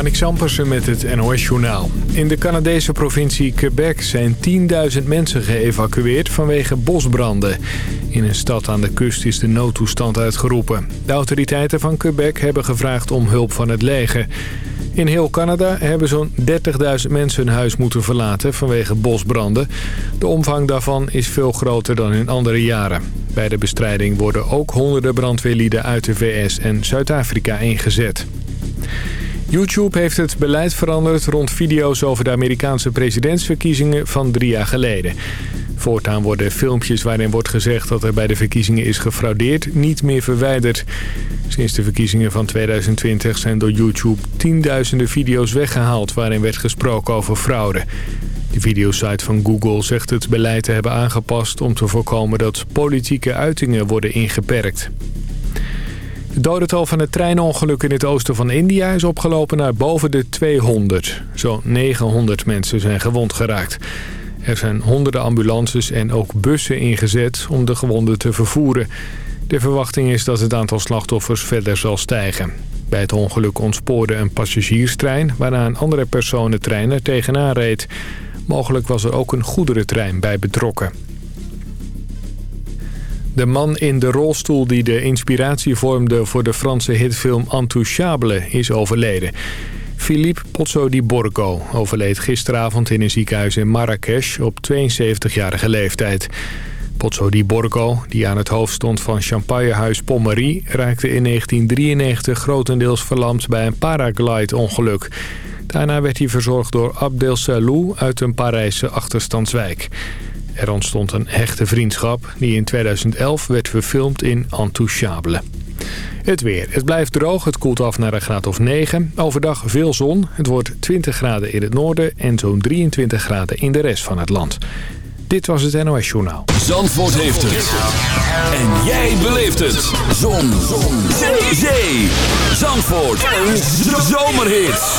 Marnik Sampersen met het NOS-journaal. In de Canadese provincie Quebec zijn 10.000 mensen geëvacueerd vanwege bosbranden. In een stad aan de kust is de noodtoestand uitgeroepen. De autoriteiten van Quebec hebben gevraagd om hulp van het leger. In heel Canada hebben zo'n 30.000 mensen hun huis moeten verlaten vanwege bosbranden. De omvang daarvan is veel groter dan in andere jaren. Bij de bestrijding worden ook honderden brandweerlieden uit de VS en Zuid-Afrika ingezet. YouTube heeft het beleid veranderd rond video's over de Amerikaanse presidentsverkiezingen van drie jaar geleden. Voortaan worden filmpjes waarin wordt gezegd dat er bij de verkiezingen is gefraudeerd niet meer verwijderd. Sinds de verkiezingen van 2020 zijn door YouTube tienduizenden video's weggehaald waarin werd gesproken over fraude. De videosite van Google zegt het beleid te hebben aangepast om te voorkomen dat politieke uitingen worden ingeperkt. Het dodental van het treinongeluk in het oosten van India is opgelopen naar boven de 200. Zo'n 900 mensen zijn gewond geraakt. Er zijn honderden ambulances en ook bussen ingezet om de gewonden te vervoeren. De verwachting is dat het aantal slachtoffers verder zal stijgen. Bij het ongeluk ontspoorde een passagierstrein... waarna een andere personentrein er tegenaan reed. Mogelijk was er ook een goederentrein bij betrokken. De man in de rolstoel die de inspiratie vormde voor de Franse hitfilm Intouchable is overleden. Philippe Pozzo di Borgo overleed gisteravond in een ziekenhuis in Marrakesh op 72-jarige leeftijd. Pozzo di Borgo, die aan het hoofd stond van champagnehuis Pommery... raakte in 1993 grotendeels verlamd bij een paraglide-ongeluk. Daarna werd hij verzorgd door Abdel Salou uit een Parijse achterstandswijk. Er ontstond een hechte vriendschap die in 2011 werd verfilmd in Intouchable. Het weer. Het blijft droog. Het koelt af naar een graad of 9. Overdag veel zon. Het wordt 20 graden in het noorden en zo'n 23 graden in de rest van het land. Dit was het NOS Journaal. Zandvoort heeft het. En jij beleeft het. Zon. zon. Zee. Zee. Zandvoort. Een zomerhit.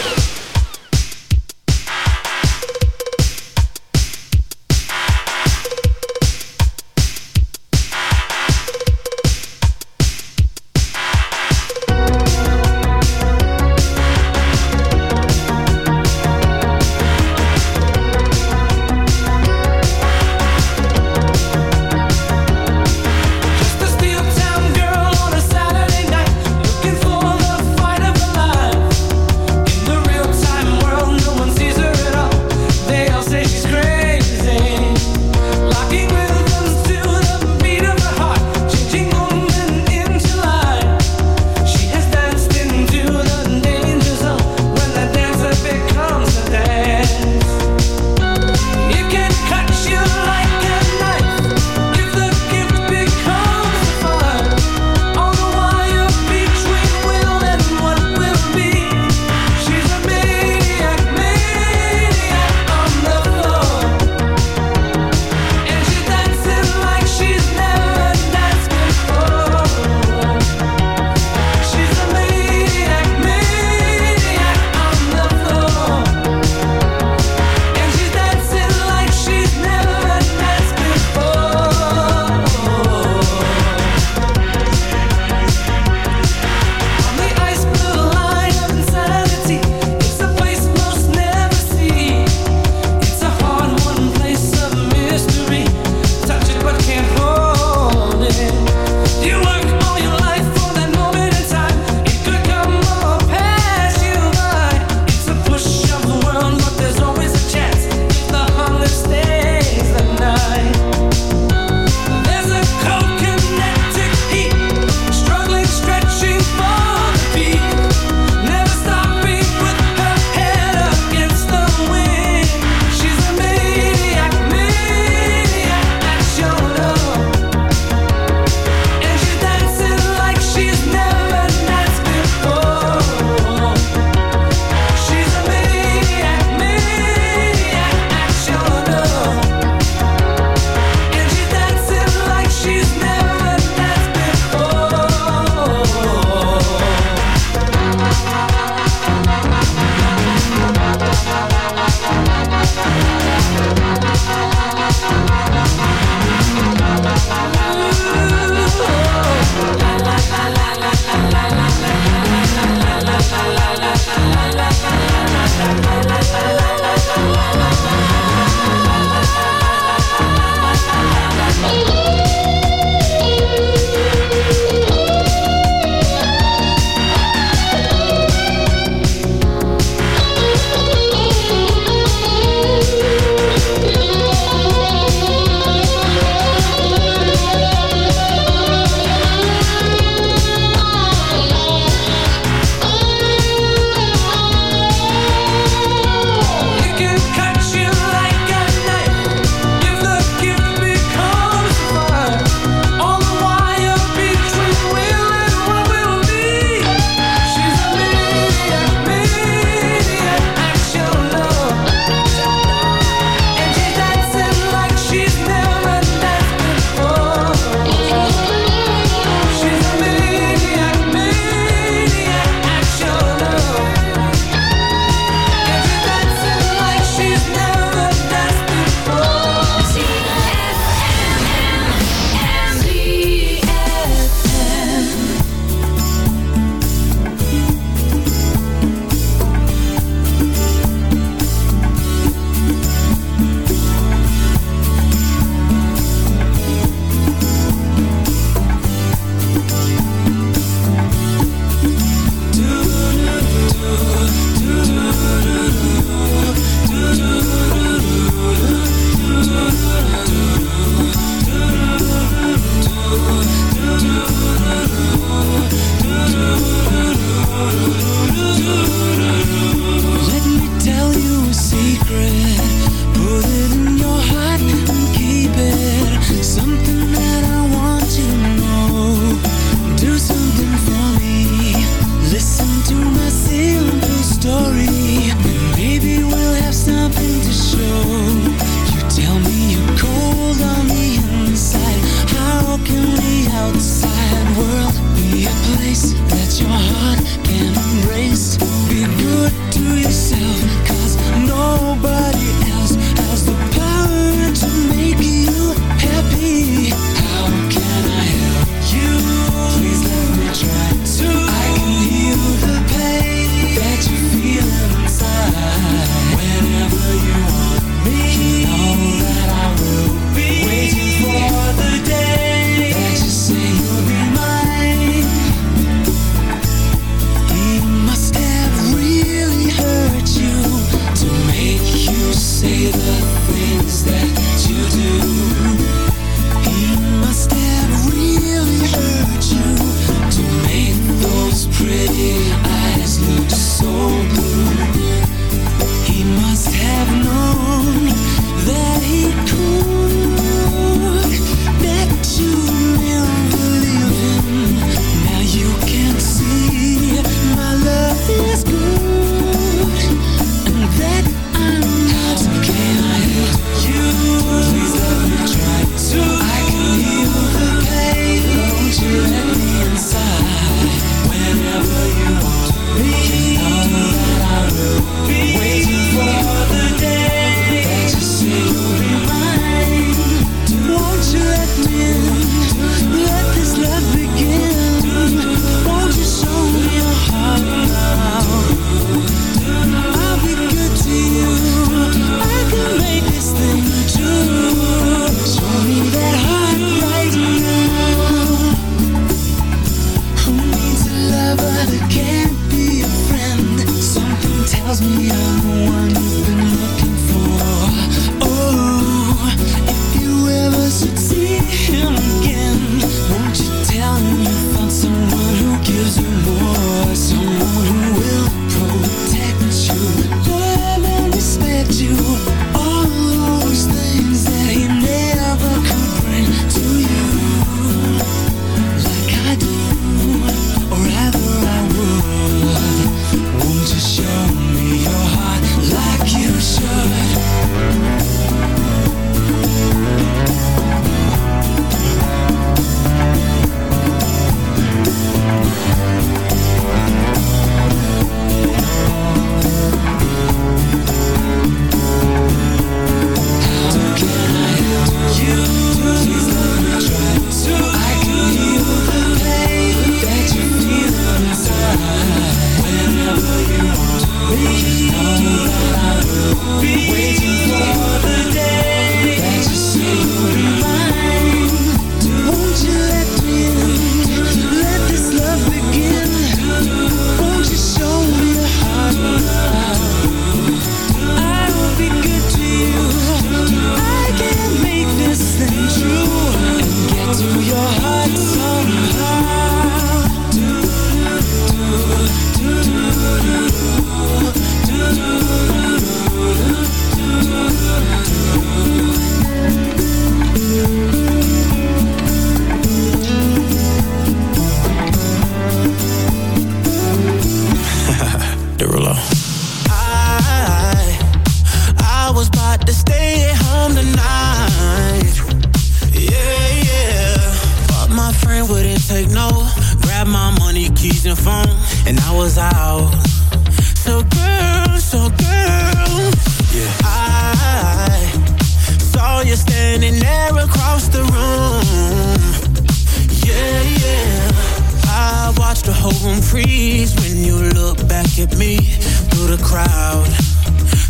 At me through the crowd.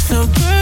So girl,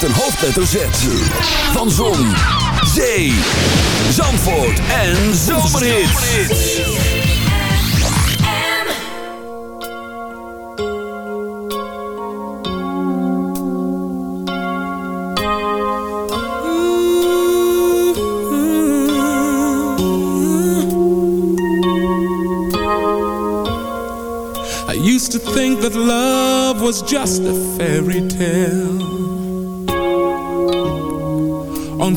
hoofdletter Z. Van Zon, Zee, Zandvoort en Zomerhits. I used to think that love was just a fairy tale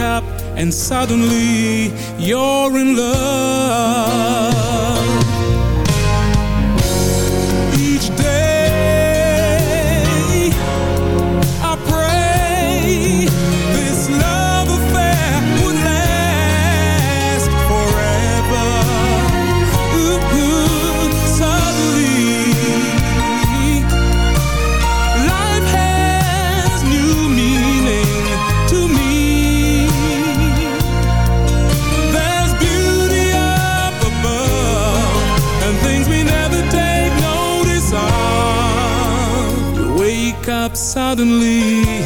up and suddenly you're in love. Up suddenly,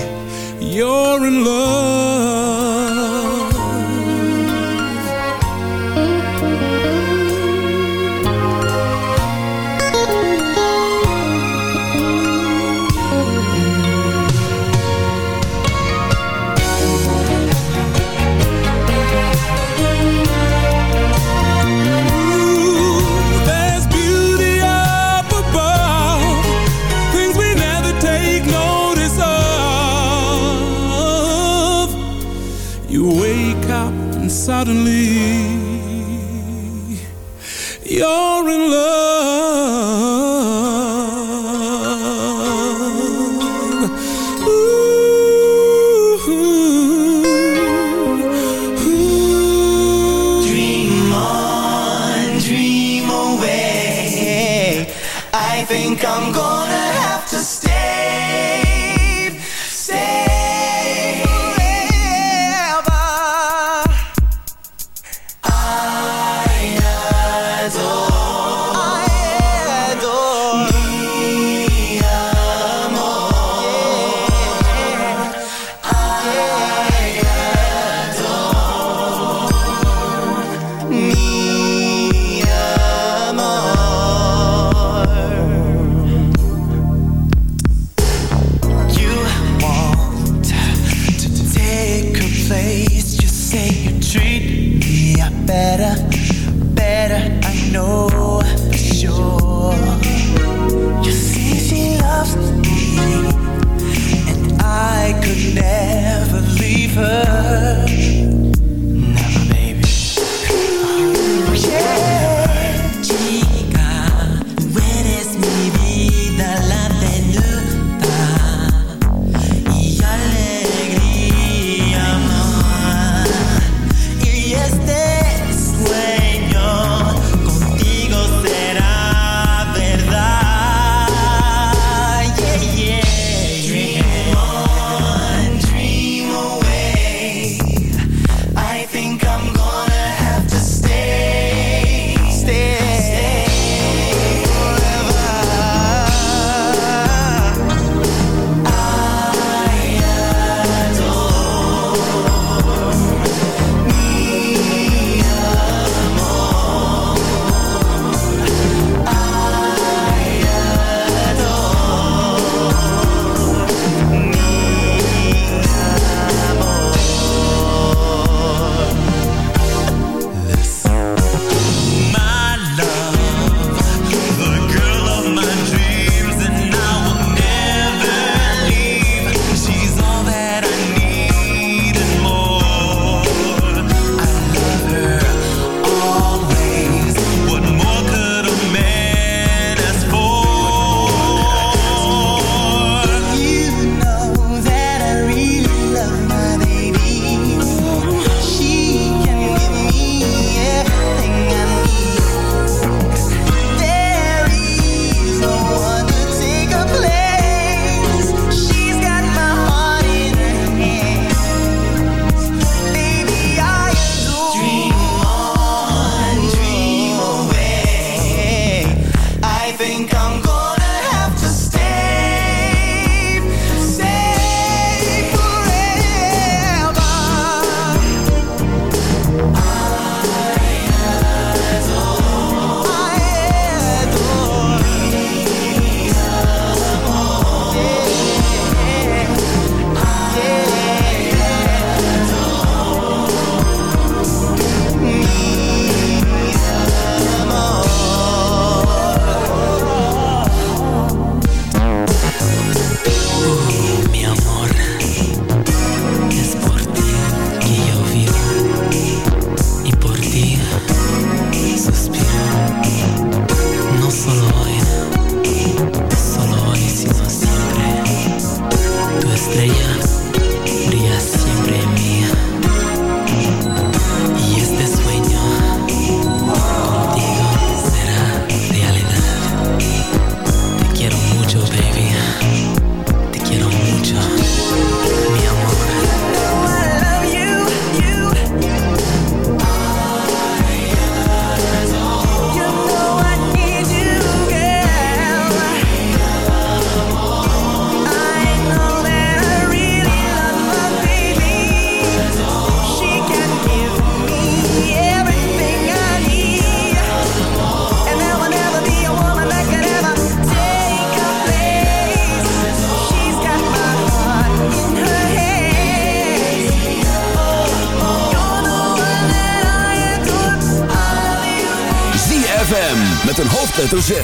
Van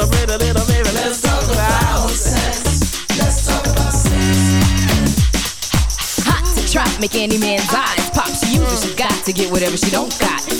Let's talk about sex. Let's talk about sex. Hot to trap, make any man's eyes pop. She uses, she got to get whatever she don't got.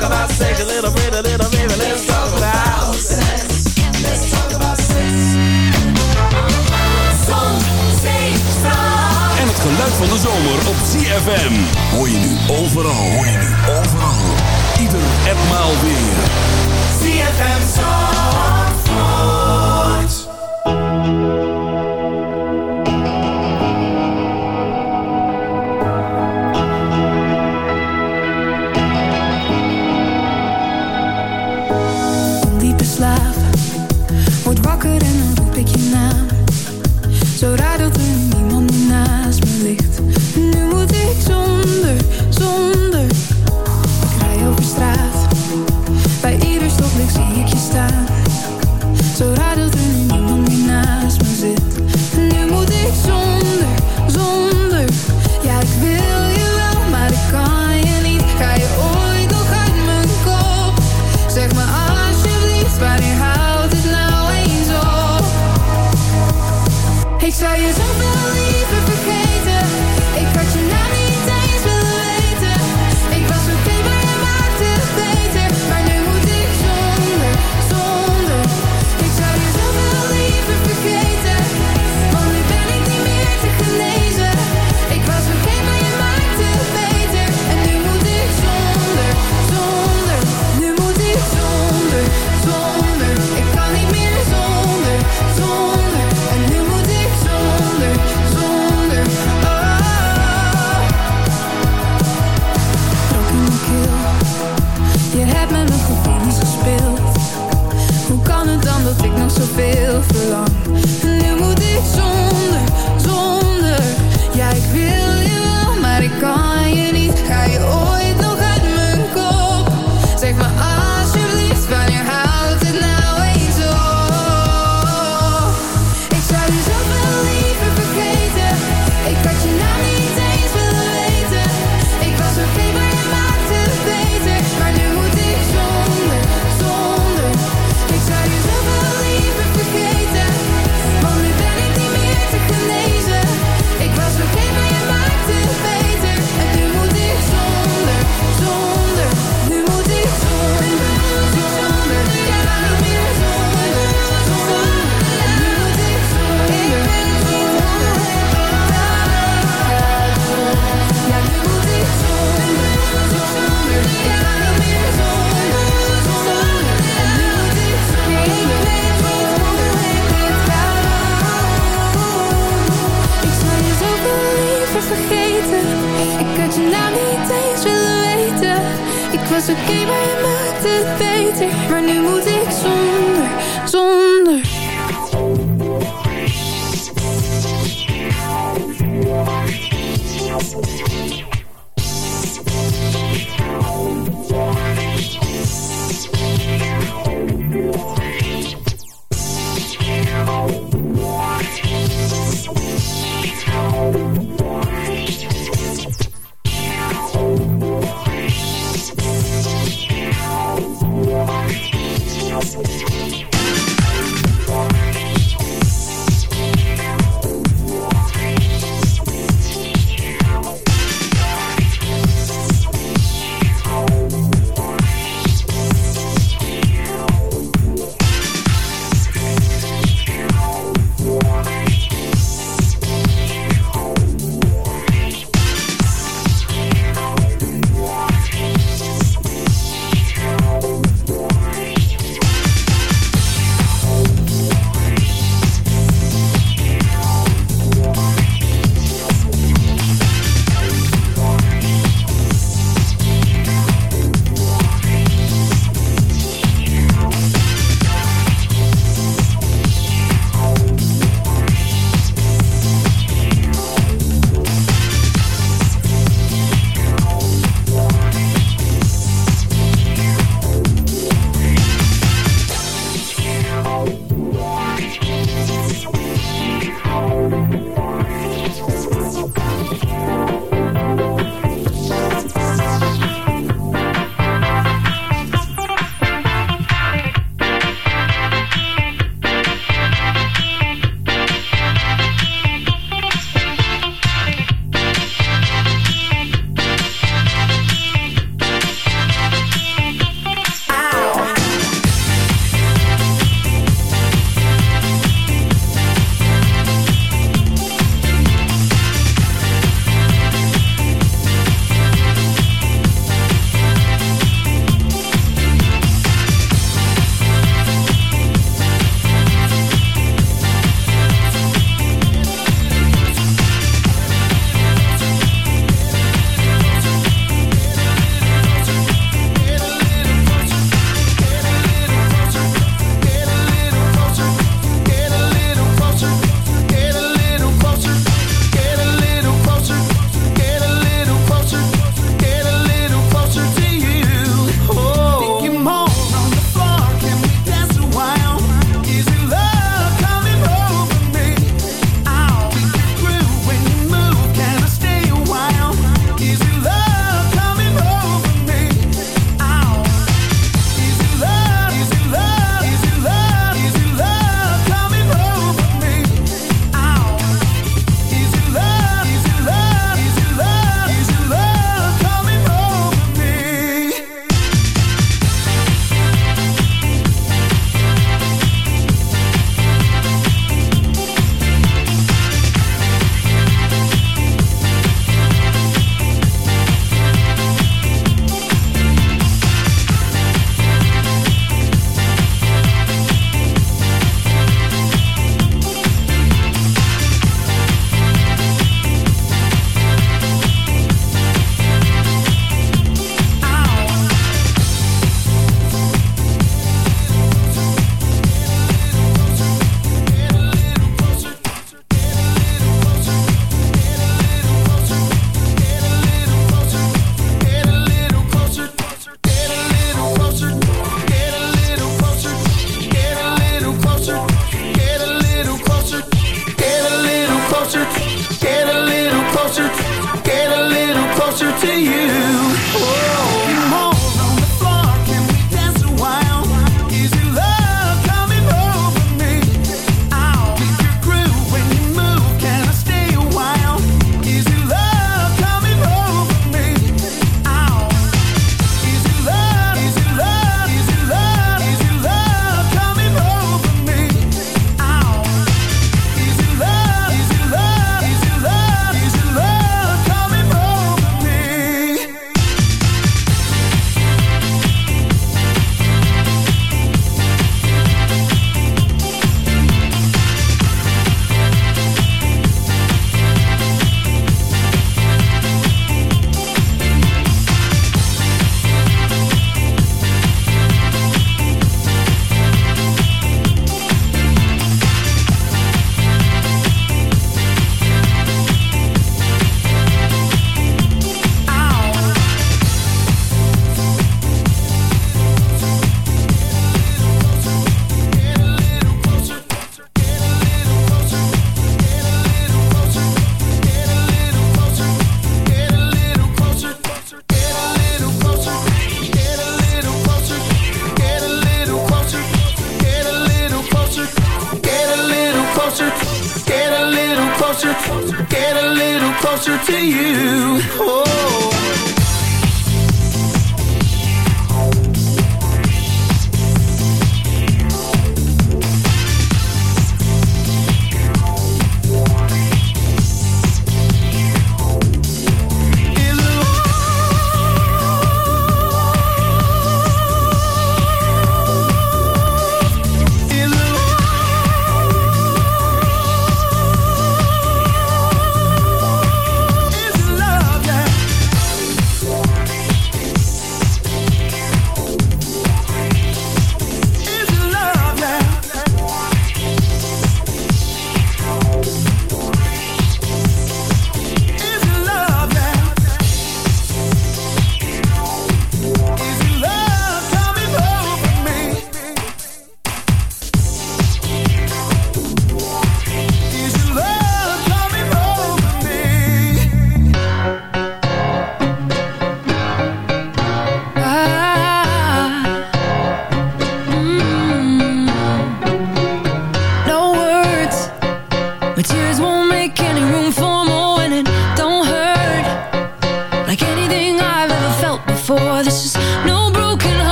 Talk about sex a little bit, a little bit. Let's talk about sex. Let's talk about sex. En het geluid van de zomer op CFM. Hoor je nu overal. Hoor je nu overal. Ieder en maal weer. CFM Zandvoort.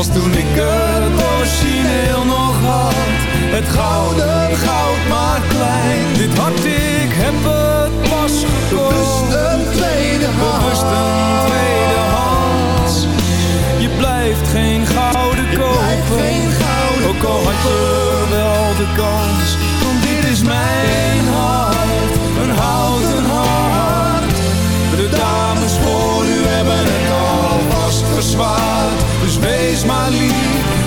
Als toen ik het origineel nog had. Het gouden goud maar klein. Dit hart ik heb het pas gekocht. Bewust een tweede hand. Bewust een tweede hand. Je blijft geen gouden kopen. geen gouden Ook al had je wel de kans Want dit is mijn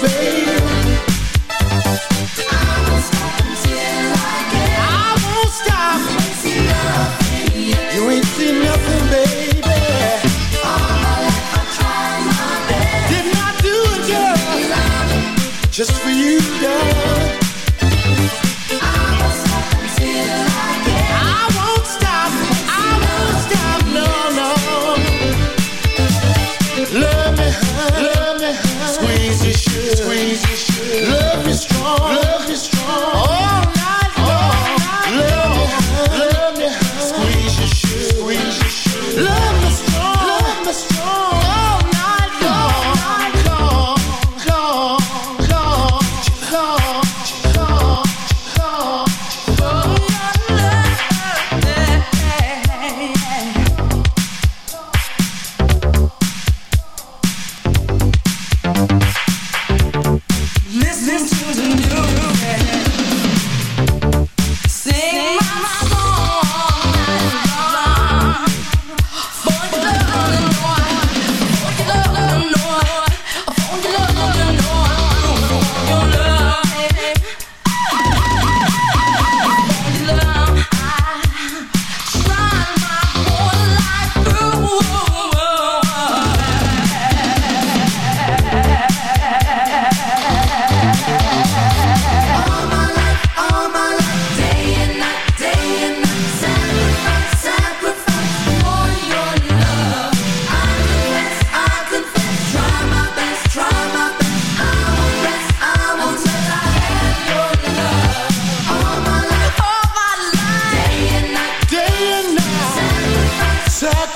baby.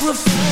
sacrifice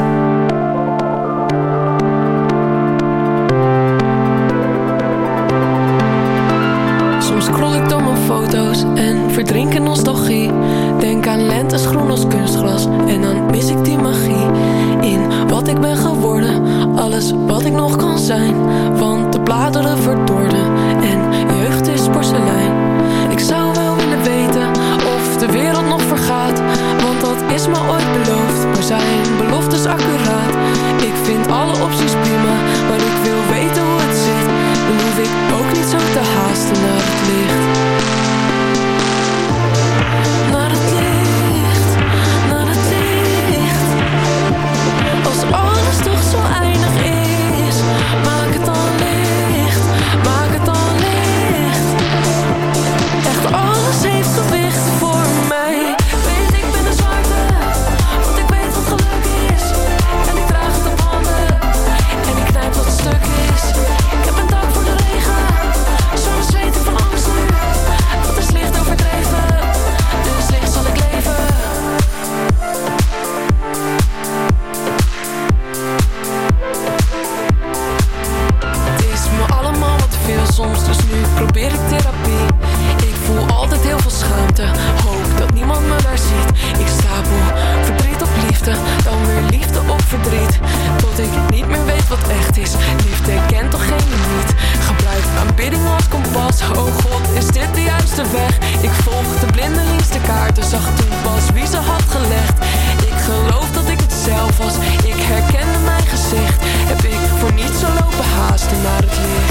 ik niet meer weet wat echt is. Liefde kent toch geen limiet? Gebruik aanbidding als kompas. Oh god, is dit de juiste weg? Ik volgde blindelings de kaarten Zag toen pas wie ze had gelegd. Ik geloof dat ik het zelf was. Ik herkende mijn gezicht. Heb ik voor niets zo lopen haasten naar het licht?